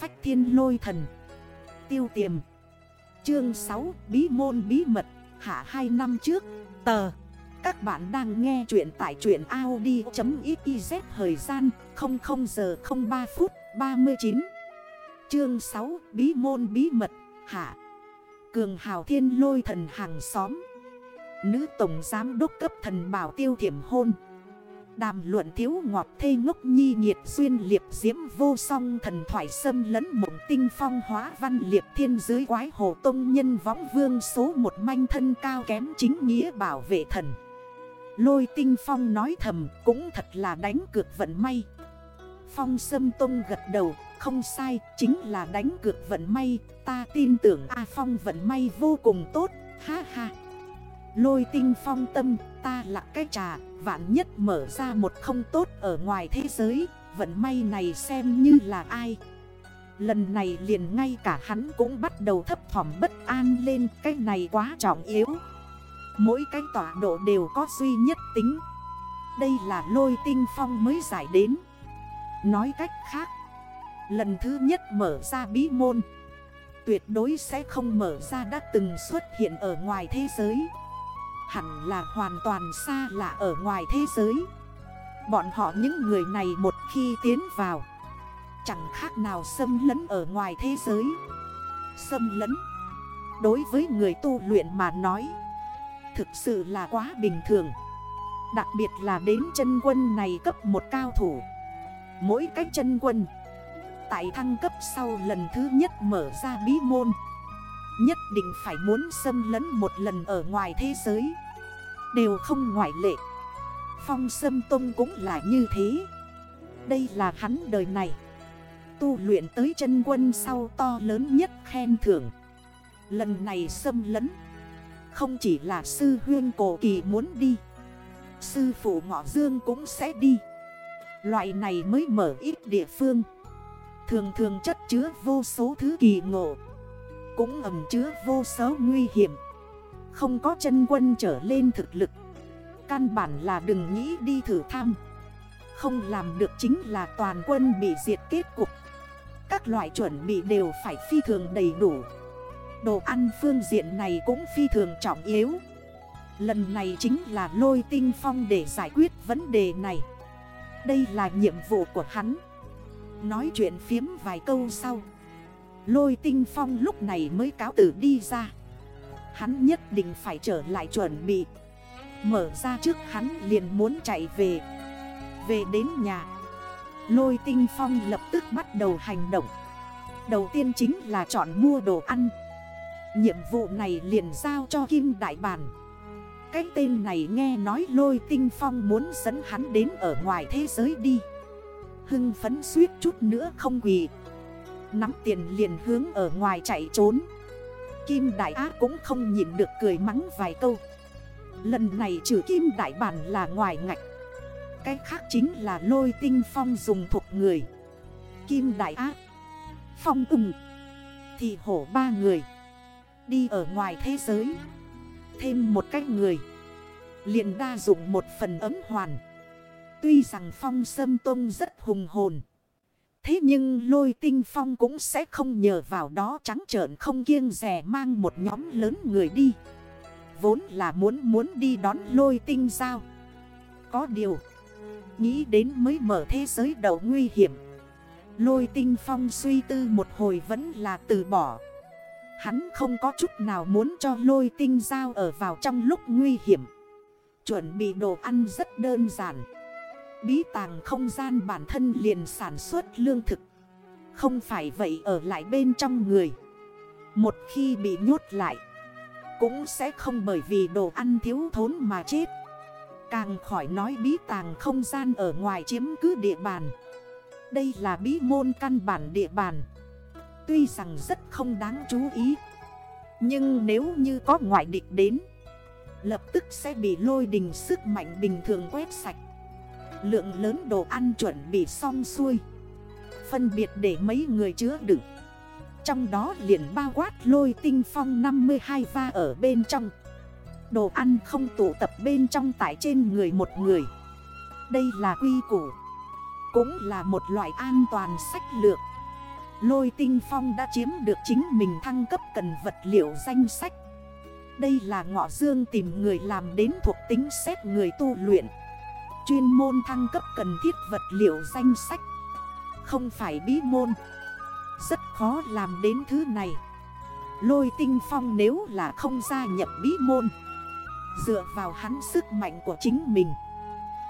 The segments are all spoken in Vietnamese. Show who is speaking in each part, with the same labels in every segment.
Speaker 1: phách thiên lôi thần. Tiêu tiềm. Chương 6 Bí môn bí mật. Hạ 2 năm trước, Tờ. Các bạn đang nghe chuyện tại truyện Audi.xyz Thời gian 00 giờ 03 phút 39 Chương 6 Bí môn bí mật. Hạ. Cường hào thiên lôi thần hàng xóm. Nữ tổng giám đốc cấp thần bảo tiêu thiểm hôn. Đàm luận thiếu ngọt thê ngốc nhi nhiệt duyên liệp diễm vô song thần thoại sâm lấn mộng tinh phong hóa văn liệp thiên dưới quái hồ tông nhân võng vương số một manh thân cao kém chính nghĩa bảo vệ thần. Lôi tinh phong nói thầm cũng thật là đánh cược vận may. Phong sâm tông gật đầu, không sai, chính là đánh cược vận may, ta tin tưởng A Phong vận may vô cùng tốt, ha ha. Lôi tinh phong tâm, ta là cái trà Vạn nhất mở ra một không tốt ở ngoài thế giới, Vận may này xem như là ai. Lần này liền ngay cả hắn cũng bắt đầu thấp thỏm bất an lên, Cái này quá trọng yếu. Mỗi cái tọa độ đều có duy nhất tính. Đây là lôi tinh phong mới giải đến. Nói cách khác, Lần thứ nhất mở ra bí môn, Tuyệt đối sẽ không mở ra đã từng xuất hiện ở ngoài thế giới. Hẳn là hoàn toàn xa lạ ở ngoài thế giới. Bọn họ những người này một khi tiến vào, Chẳng khác nào xâm lấn ở ngoài thế giới. Xâm lấn? Đối với người tu luyện mà nói, Thực sự là quá bình thường. Đặc biệt là đến chân quân này cấp một cao thủ. Mỗi cách chân quân, Tại thăng cấp sau lần thứ nhất mở ra bí môn Nhất định phải muốn xâm lấn một lần ở ngoài thế giới. Đều không ngoại lệ. Phong Sâm Tông cũng là như thế. Đây là hắn đời này. Tu luyện tới chân quân sau to lớn nhất khen thưởng. Lần này xâm lấn, Không chỉ là sư huyên cổ kỳ muốn đi, Sư phụ ngọ dương cũng sẽ đi. Loại này mới mở ít địa phương. Thường thường chất chứa vô số thứ kỳ ngộ cũng ẩm chứa vô số nguy hiểm. Không có chân quân trở lên thực lực. Căn bản là đừng nghĩ đi thử thăm. Không làm được chính là toàn quân bị diệt kết cục. Các loại chuẩn bị đều phải phi thường đầy đủ. Đồ ăn phương diện này cũng phi thường trọng yếu. Lần này chính là lôi tinh phong để giải quyết vấn đề này. Đây là nhiệm vụ của hắn. Nói chuyện phiếm vài câu sau. Lôi tinh phong lúc này mới cáo tử đi ra. Hắn nhất định phải trở lại chuẩn bị. Mở ra trước hắn liền muốn chạy về. Về đến nhà, Lôi tinh phong lập tức bắt đầu hành động. Đầu tiên chính là chọn mua đồ ăn. Nhiệm vụ này liền giao cho Kim Đại Bản. Cái tên này nghe nói lôi tinh phong muốn dẫn hắn đến ở ngoài thế giới đi. Hưng phấn suýt chút nữa không quỳ. Nắm tiền liền hướng ở ngoài chạy trốn. Kim Đại Á cũng không nhịn được cười mắng vài câu. Lần này trừ Kim Đại Bản là ngoài ngạch. Cái khác chính là lôi tinh phong dùng thuộc người. Kim Đại Á, Phong ưng, Thì hổ ba người. Đi ở ngoài thế giới, Thêm một cách người. Liền đa dụng một phần ấm hoàn. Tuy rằng phong sâm tông rất hùng hồn Thế nhưng lôi tinh phong cũng sẽ không nhờ vào đó trắng trợn không kiêng rẻ mang một nhóm lớn người đi. Vốn là muốn muốn đi đón lôi tinh giao. Có điều, nghĩ đến mới mở thế giới đầu nguy hiểm. Lôi tinh phong suy tư một hồi vẫn là từ bỏ. Hắn không có chút nào muốn cho lôi tinh giao ở vào trong lúc nguy hiểm. Chuẩn bị đồ ăn rất đơn giản. Bí tàng không gian bản thân liền sản xuất lương thực. Không phải vậy ở lại bên trong người. Một khi bị nhốt lại, Cũng sẽ không bởi vì đồ ăn thiếu thốn mà chết. Càng khỏi nói bí tàng không gian ở ngoài chiếm cứ địa bàn. Đây là bí môn căn bản địa bàn. Tuy rằng rất không đáng chú ý, Nhưng nếu như có ngoại địch đến, Lập tức sẽ bị lôi đình sức mạnh bình thường quét sạch. Lượng lớn đồ ăn chuẩn bị xong xuôi. Phân biệt để mấy người chứa đựng. Trong đó liền bao quát lôi tinh phong 52 va ở bên trong. Đồ ăn không tụ tập bên trong tải trên người một người. Đây là quy củ. Cũng là một loại an toàn sách lược. Lôi tinh phong đã chiếm được chính mình thăng cấp cần vật liệu danh sách. Đây là ngọ dương tìm người làm đến thuộc tính xét người tu luyện. Chuyên môn thăng cấp cần thiết vật liệu danh sách. Không phải bí môn. Rất khó làm đến thứ này. Lôi tinh phong nếu là không gia nhập bí môn. Dựa vào hắn sức mạnh của chính mình.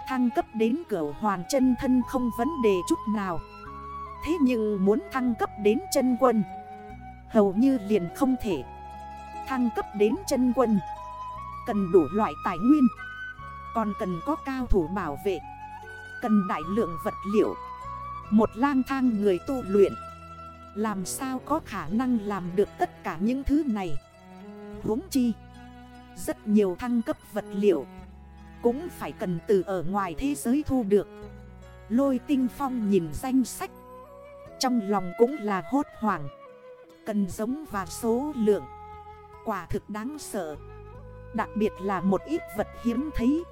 Speaker 1: Thăng cấp đến cửa hoàn chân thân không vấn đề chút nào. Thế nhưng muốn thăng cấp đến chân quân. Hầu như liền không thể. Thăng cấp đến chân quân. Cần đủ loại tài nguyên. Còn cần có cao thủ bảo vệ. Cần đại lượng vật liệu. Một lang thang người tu luyện. Làm sao có khả năng làm được tất cả những thứ này? Huống chi, Rất nhiều thăng cấp vật liệu Cũng phải cần từ ở ngoài thế giới thu được. Lôi tinh phong nhìn danh sách. Trong lòng cũng là hốt hoảng. Cần giống và số lượng. Quả thực đáng sợ. Đặc biệt là một ít vật hiếm thấy.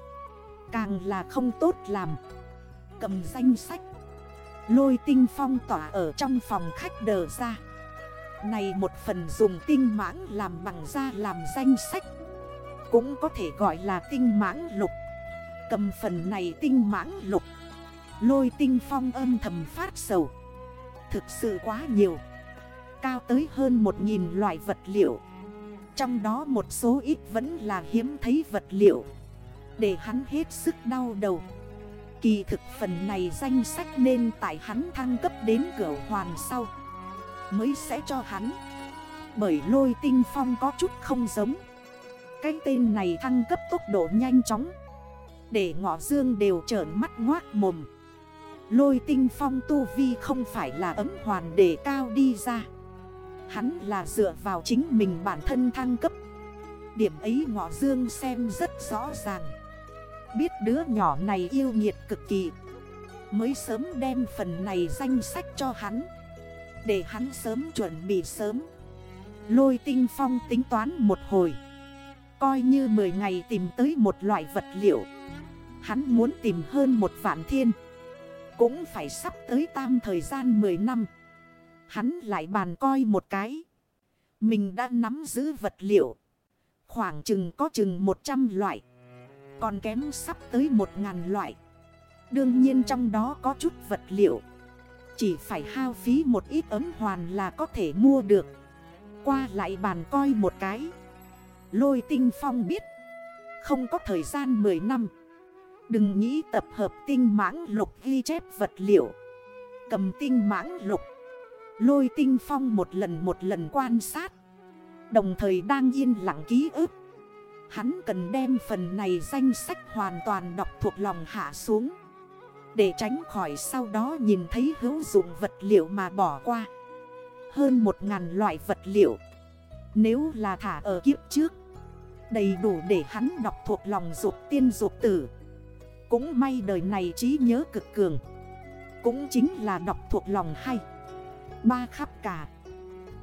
Speaker 1: Càng là không tốt làm. Cầm danh sách. Lôi tinh phong tỏa ở trong phòng khách đờ ra. Này một phần dùng tinh mãng làm bằng da làm danh sách. Cũng có thể gọi là tinh mãng lục. Cầm phần này tinh mãng lục. Lôi tinh phong âm thầm phát sầu. Thực sự quá nhiều. Cao tới hơn 1.000 loại vật liệu. Trong đó một số ít vẫn là hiếm thấy vật liệu. Để hắn hết sức đau đầu. Kỳ thực phần này danh sách nên tại hắn thăng cấp đến cửa hoàn sau Mới sẽ cho hắn. Bởi lôi tinh phong có chút không giống. Cái tên này thăng cấp tốc độ nhanh chóng. Để ngọ dương đều trởn mắt ngoác mồm. Lôi tinh phong tu vi không phải là ấm hoàn để cao đi ra. Hắn là dựa vào chính mình bản thân thăng cấp. Điểm ấy ngọ dương xem rất rõ ràng. Biết đứa nhỏ này yêu nhiệt cực kỳ Mới sớm đem phần này danh sách cho hắn Để hắn sớm chuẩn bị sớm Lôi tinh phong tính toán một hồi Coi như 10 ngày tìm tới một loại vật liệu Hắn muốn tìm hơn một vạn thiên cũng phải sắp tới tam thời gian 10 năm. Hắn lại bàn coi một cái. Mình đã nắm giữ vật liệu. Khoảng chừng có chừng 100 loại. Còn kém sắp tới 1.000 loại. Đương nhiên trong đó có chút vật liệu. Chỉ phải hao phí một ít ấm hoàn là có thể mua được. Qua lại bàn coi một cái. Lôi tinh phong biết. Không có thời gian 10 năm. Đừng nghĩ tập hợp tinh mãng lục ghi chép vật liệu Cầm tinh mãng lục Lôi tinh phong một lần một lần quan sát Đồng thời đang yên lặng ký ức Hắn cần đem phần này danh sách hoàn toàn đọc thuộc lòng hạ xuống. Để tránh khỏi sau đó nhìn thấy hữu dụng vật liệu mà bỏ qua. Hơn một ngàn loại vật liệu. Nếu là thả ở kiếp trước, Đầy đủ để hắn đọc thuộc lòng dục tiên dục tử. Cũng may đời này trí nhớ cực cường. Cũng chính là đọc thuộc lòng hay. Ba khắp cả.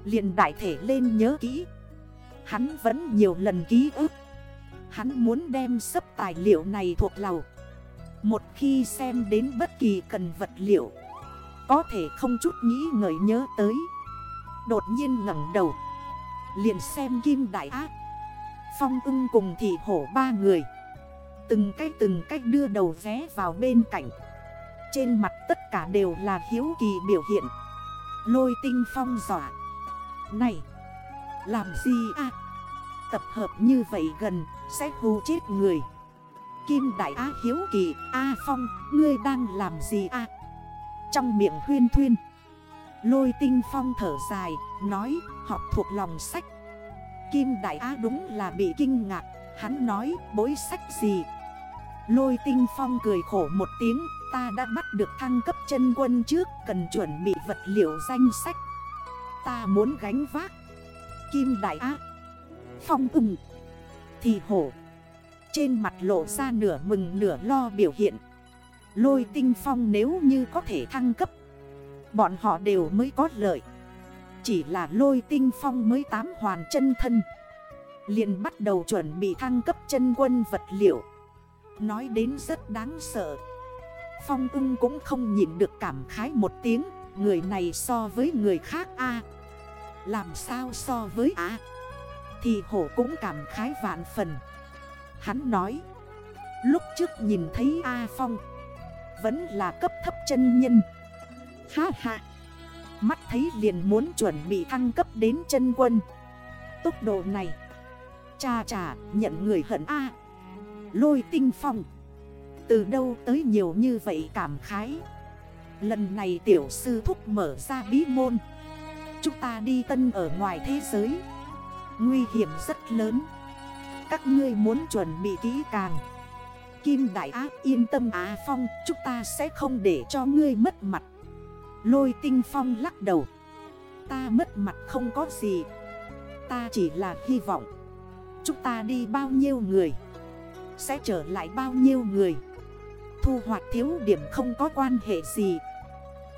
Speaker 1: Liền đại thể lên nhớ kỹ. Hắn vẫn nhiều lần ký ức. Hắn muốn đem sấp tài liệu này thuộc lầu. Một khi xem đến bất kỳ cần vật liệu, Có thể không chút nghĩ ngợi nhớ tới. Đột nhiên ngẩn đầu, Liền xem kim đại ác. Phong ưng cùng thị hổ ba người, Từng cách từng cách đưa đầu vé vào bên cạnh. Trên mặt tất cả đều là hiếu kỳ biểu hiện. Lôi tinh phong dọa. Này, Làm gì à Tập hợp như vậy gần, Sẽ hù chết người. Kim đại á hiếu kỳ, A phong, Ngươi đang làm gì à Trong miệng huyên thuyên, Lôi tinh phong thở dài, Nói, học thuộc lòng sách. Kim đại á đúng là bị kinh ngạc, Hắn nói, bối sách gì? Lôi tinh phong cười khổ một tiếng, Ta đã bắt được thăng cấp chân quân trước, Cần chuẩn bị vật liệu danh sách. Ta muốn gánh vác. Kim đại á Phong ưng. Thì hổ. Trên mặt lộ ra nửa mừng nửa lo biểu hiện. Lôi tinh phong nếu như có thể thăng cấp, Bọn họ đều mới có lợi. Chỉ là lôi tinh phong mới tám hoàn chân thân. Liền bắt đầu chuẩn bị thăng cấp chân quân vật liệu. Nói đến rất đáng sợ. Phong ưng cũng không nhìn được cảm khái một tiếng. Người này so với người khác A. Làm sao so với A? Thì hổ cũng cảm khái vạn phần. Hắn nói, Lúc trước nhìn thấy A Phong, Vẫn là cấp thấp chân nhân. Ha ha. Mắt thấy liền muốn chuẩn bị thăng cấp đến chân quân. Tốc độ này, Cha trả nhận người hận A. Lôi tinh phong. Từ đâu tới nhiều như vậy cảm khái? Lần này tiểu sư thúc mở ra bí môn. Chúng ta đi tân ở ngoài thế giới. Nguy hiểm rất lớn. Các ngươi muốn chuẩn bị kỹ càng. Kim Đại Á, yên tâm Á Phong, Chúng ta sẽ không để cho ngươi mất mặt. Lôi tinh phong lắc đầu. Ta mất mặt không có gì. Ta chỉ là hy vọng. Chúng ta đi bao nhiêu người? Sẽ trở lại bao nhiêu người? Thu hoạch thiếu điểm không có quan hệ gì.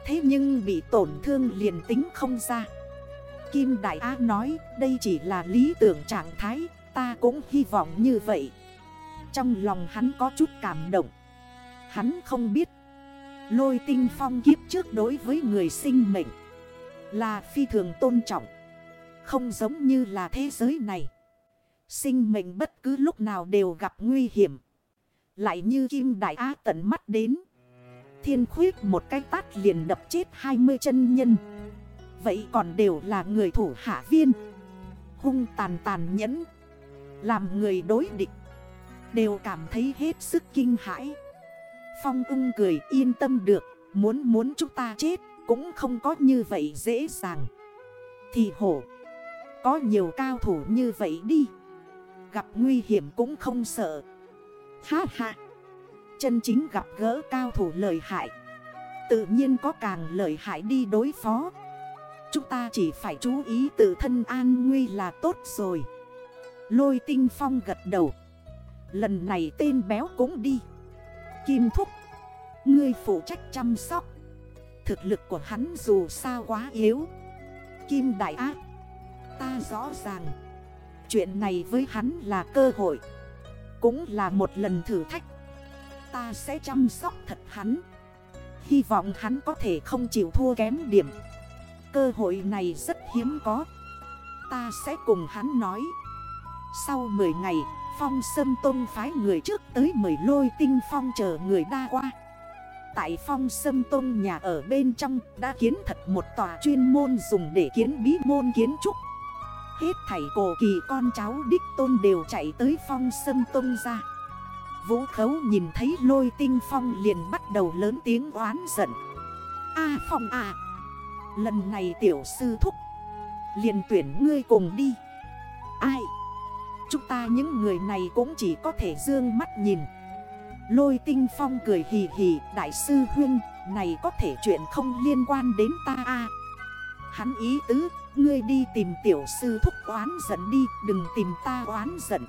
Speaker 1: Thế nhưng bị tổn thương liền tính không ra. Kim Đại Á nói, đây chỉ là lý tưởng trạng thái, Ta cũng hy vọng như vậy. Trong lòng hắn có chút cảm động. Hắn không biết, Lôi tinh phong kiếp trước đối với người sinh mệnh Là phi thường tôn trọng, Không giống như là thế giới này. Sinh mệnh bất cứ lúc nào đều gặp nguy hiểm. Lại như kim đại á tận mắt đến, Thiên khuyết một cái tát liền đập chết 20 chân nhân. Vậy còn đều là người thủ hạ viên. Hung tàn tàn nhẫn. Làm người đối địch. Đều cảm thấy hết sức kinh hãi. Phong ung cười yên tâm được. Muốn muốn chúng ta chết Cũng không có như vậy dễ dàng. Thì hổ. Có nhiều cao thủ như vậy đi. Gặp nguy hiểm cũng không sợ. Ha ha. Chân chính gặp gỡ cao thủ lợi hại. Tự nhiên có càng lợi hại đi đối phó. Chúng ta chỉ phải chú ý tự thân an nguy là tốt rồi. Lôi tinh phong gật đầu. Lần này tên béo cũng đi. Kim Thúc, Ngươi phụ trách chăm sóc. Thực lực của hắn dù sao quá yếu. Kim Đại Ác Ta rõ ràng. Chuyện này với hắn là cơ hội. Cũng là một lần thử thách. Ta sẽ chăm sóc thật hắn. Hy vọng hắn có thể không chịu thua kém điểm. Cơ hội này rất hiếm có. Ta sẽ cùng hắn nói. Sau 10 ngày, Phong Sâm Tông phái người trước tới mời lôi tinh phong chờ người đa qua. Tại Phong Sâm Tông nhà ở bên trong đã kiến thật một tòa chuyên môn dùng để kiến bí môn kiến trúc. Hết thảy cổ kỳ con cháu đích tôn đều chạy tới Phong Sâm Tông ra. Vũ khấu nhìn thấy lôi tinh phong liền bắt đầu lớn tiếng oán giận. A Phong à Lần này tiểu sư thúc, Liền tuyển ngươi cùng đi. Ai? Chúng ta những người này cũng chỉ có thể dương mắt nhìn. Lôi tinh phong cười hì hì, Đại sư huyên Này có thể chuyện không liên quan đến ta a Hắn ý tứ, Ngươi đi tìm tiểu sư thúc oán giận đi, Đừng tìm ta oán giận.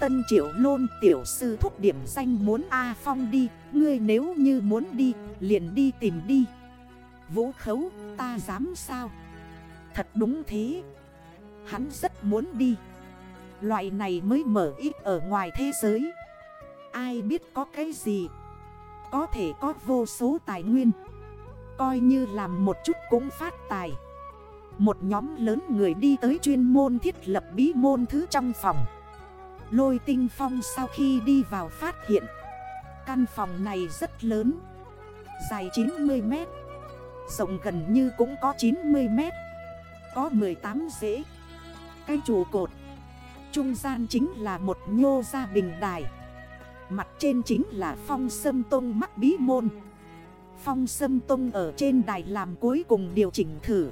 Speaker 1: Tân triệu lôn, tiểu sư thúc điểm danh muốn A Phong đi, Ngươi nếu như muốn đi, liền đi tìm đi. Vũ khấu, ta dám sao? Thật đúng thế. Hắn rất muốn đi. Loại này mới mở ít ở ngoài thế giới. Ai biết có cái gì? Có thể có vô số tài nguyên. Coi như làm một chút cũng phát tài. Một nhóm lớn người đi tới chuyên môn thiết lập bí môn thứ trong phòng. Lôi tinh phong sau khi đi vào phát hiện, Căn phòng này rất lớn, Dài 90 mét. Rộng gần như cũng có 90 mét. Có 18 rễ Cái trụ cột Trung gian chính là một nhô gia bình đài. Mặt trên chính là phong sâm tông mắc bí môn. Phong sâm tông ở trên đài làm cuối cùng điều chỉnh thử.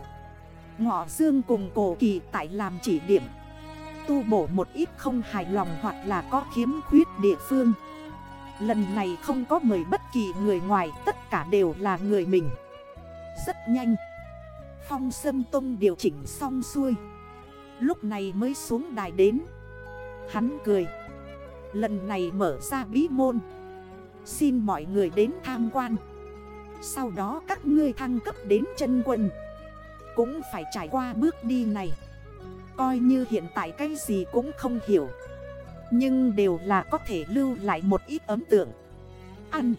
Speaker 1: Ngọ dương cùng cổ kỳ tại làm chỉ điểm. Tu bổ một ít không hài lòng hoặc là có khiếm khuyết địa phương. Lần này không có mời bất kỳ người ngoài, Tất cả đều là người mình. Rất nhanh. Phong Sâm Tông điều chỉnh xong xuôi. Lúc này mới xuống đài đến. Hắn cười. Lần này mở ra bí môn. Xin mọi người đến tham quan. Sau đó các ngươi thăng cấp đến chân quân. Cũng phải trải qua bước đi này. Coi như hiện tại cái gì cũng không hiểu. Nhưng đều là có thể lưu lại một ít ấm tượng. Ăn.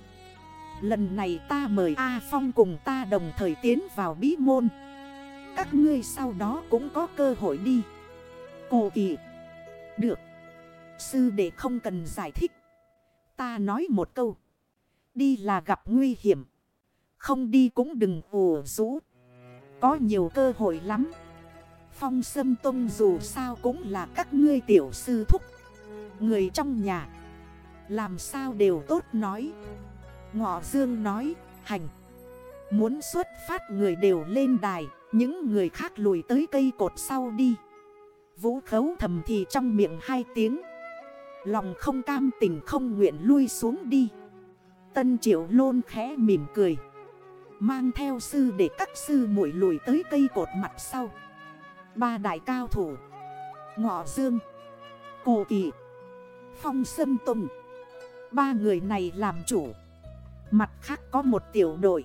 Speaker 1: Lần này ta mời A Phong cùng ta đồng thời tiến vào bí môn. Các ngươi sau đó cũng có cơ hội đi. Cô kỳ. Được. Sư đệ không cần giải thích. Ta nói một câu. Đi là gặp nguy hiểm. Không đi cũng đừng ủ rũ Có nhiều cơ hội lắm. Phong Sâm Tông dù sao cũng là các ngươi tiểu sư thúc. Người trong nhà. Làm sao đều tốt nói. Ngọ Dương nói, Hành. Muốn xuất phát người đều lên đài, Những người khác lùi tới cây cột sau đi. Vũ khấu thầm thì trong miệng hai tiếng. Lòng không cam tình không nguyện lui xuống đi. Tân triệu lôn khẽ mỉm cười. Mang theo sư để các sư muội lùi tới cây cột mặt sau. Ba đại cao thủ. Ngọ Dương. Cổ Kỳ. Phong Sâm Tùng. Ba người này làm chủ. Mặt khác có một tiểu đội.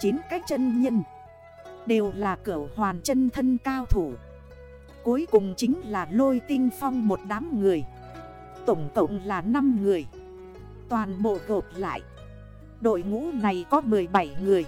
Speaker 1: Chín cái chân nhân. Đều là cửa hoàn chân thân cao thủ. Cuối cùng chính là lôi tinh phong một đám người. Tổng cộng là 5 người. Toàn bộ gộp lại. Đội ngũ này có 17 người.